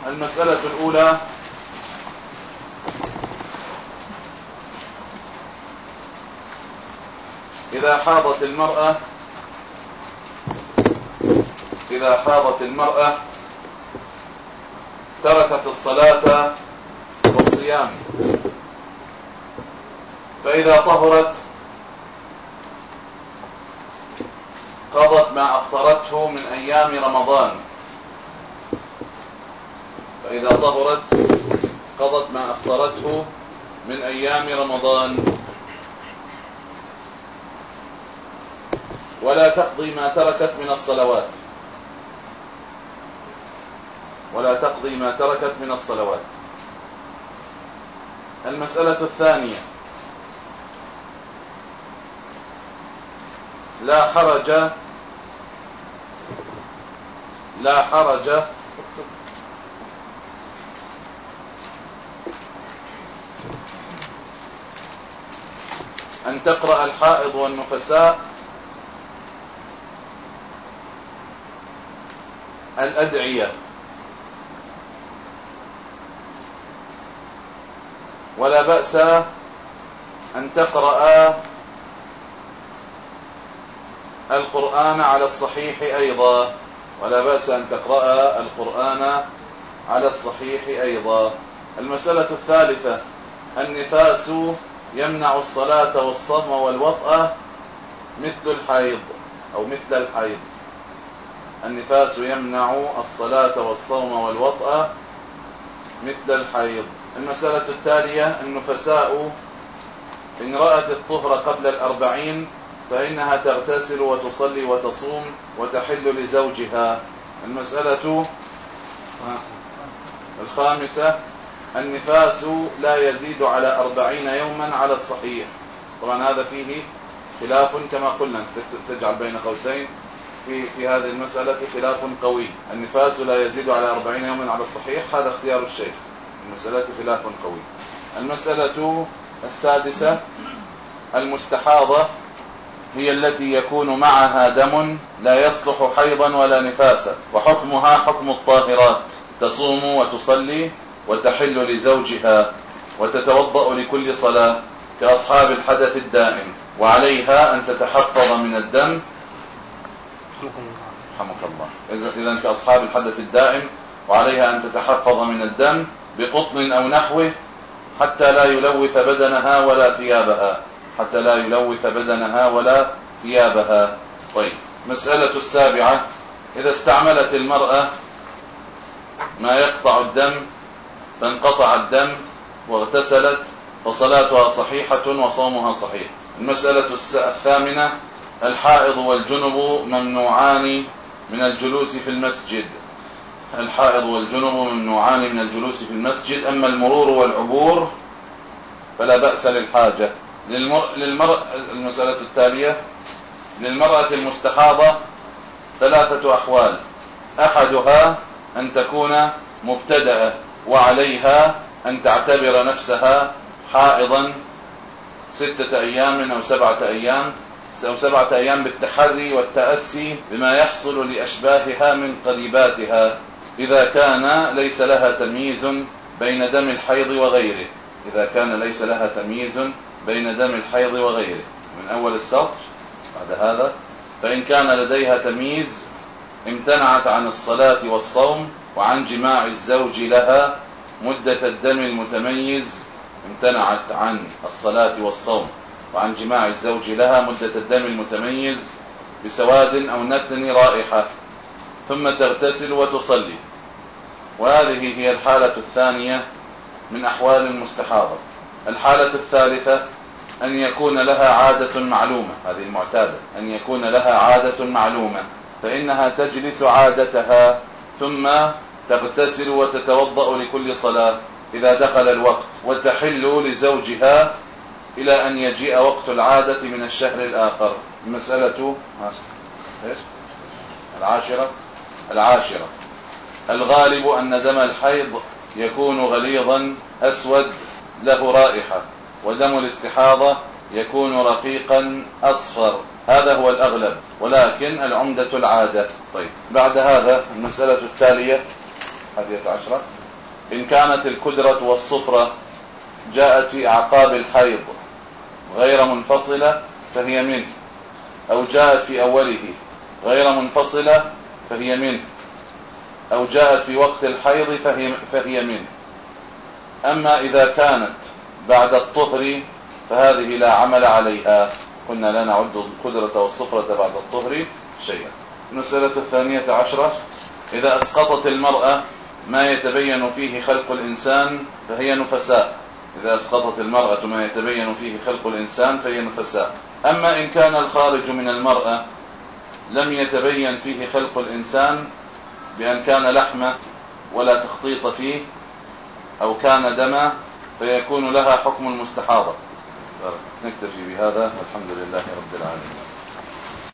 المسألة الأولى. إذا حاضت المرأة إذا حاضت المرأة تركت الصلاة والصيام. فإذا طهرت قضت ما أفطرته من أيام رمضان. فإذا طهرت قضت ما أفطرته من أيام رمضان. ولا تقضي ما تركت من الصلوات. ولا تقضي ما تركت من الصلوات. المسألة الثانية. لا حرج لا حرج أن تقرأ الحائض والنفساء الأدعية. ولا بأس أن تقرأ القرآن على الصحيح أيضا. ولا بأس أن تقرأ القرآن على الصحيح أيضا. المسألة الثالثة النفاس يمنع الصلاة والصوم والوطأة مثل الحيض أو مثل الحيض. النفاس يمنع الصلاة والصوم والوطأة مثل الحيض. المسألة التالية النفساء إن رأت الطهر قبل الأربعين فإنها تغتسل وتصلي وتصوم وتحل لزوجها. المسألة الخامسة النفاس لا يزيد على أربعين يوما على الصحيح. طبعا هذا فيه خلاف كما قلنا. تجعل بين قوسين في في هذه المسألة خلاف قوي. النفاس لا يزيد على أربعين يوما على الصحيح هذا اختيار الشيخ. المسألة خلاف قوي. المسألة السادسة المستحاضة هي التي يكون معها دم لا يصلح حيضا ولا نفاسا وحكمها حكم الطاهرات. تصوم وتصلي وتحل لزوجها وتتوضأ لكل صلاة كأصحاب الحدث الدائم وعليها أن تتحفظ من الدم. رحمك الله. إذا كأصحاب الحدث الدائم وعليها أن تتحفظ من الدم بقطن أو نحوه حتى لا يلوث بدنها ولا ثيابها. حتى لا يلوث بدنها ولا ثيابها. طيب. مسألة السابعة. إذا استعملت المرأة ما يقطع الدم فانقطع الدم واغتسلت فصلاتها صحيحة وصومها صحيح. المسألة الثامنة الحائض والجنب ممنوعان من الجلوس في المسجد. الحائض والجنب ممنوعان من الجلوس في المسجد أما المرور والعبور فلا بأس للحاجة. للمر... للمر... المسألة التالية للمرأة المستحاضة ثلاثة أحوال. أحدها أن تكون مبتدأة. وعليها أن تعتبر نفسها حائضا ستة أيام أو سبعة أيام أو سبعة أيام بالتحري والتأسي بما يحصل لأشباهها من قريباتها. إذا كان ليس لها تمييز بين دم الحيض وغيره. إذا كان ليس لها تمييز بين دم الحيض وغيره. من أول السطر بعد هذا. فإن كان لديها تمييز امتنعت عن الصلاة والصوم وعن جماع الزوج لها مدة الدم المتميز امتنعت عن الصلاة والصوم. وعن جماع الزوج لها مدة الدم المتميز بسواد أو نتن رائحة. ثم تغتسل وتصلي. وهذه هي الحالة الثانية من أحوال المستحاضة. الحالة الثالثة أن يكون لها عادة معلومة. هذه المعتادة. أن يكون لها عادة معلومة. فإنها تجلس عادتها. ثم تغتسل وتتوضأ لكل صلاة إذا دخل الوقت وتحل لزوجها إلى أن يجيء وقت العادة من الشهر الآخر. المسألة العاشرة؟ العاشرة. الغالب أن دم الحيض يكون غليظا أسود له رائحة ودم الاستحاضة يكون رقيقا أصفر. هذا هو الأغلب ولكن العمدة العادة. طيب بعد هذا المسألة التالية. حديث عشرة. إن كانت الكدرة والصفرة جاءت في أعقاب الحيض غير منفصلة فهي منه أو جاءت في أوله غير منفصلة فهي منه أو جاءت في وقت الحيض فهي, فهي منه. أما إذا كانت بعد الطهر فهذه لا عمل عليها. قلنا لا نعد القدرة والصفرة بعد الطهر شيئا. المسألة الثانية عشرة. إذا أسقطت المرأة ما يتبين فيه خلق الإنسان فهي نفساء. إذا أسقطت المرأة ما يتبين فيه خلق الإنسان فهي نفساء. أما إن كان الخارج من المرأة لم يتبين فيه خلق الإنسان بأن كان لحمة ولا تخطيط فيه أو كان دما فيكون لها حكم المستحاضة نكتفي بهذا. والحمد لله رب العالمين.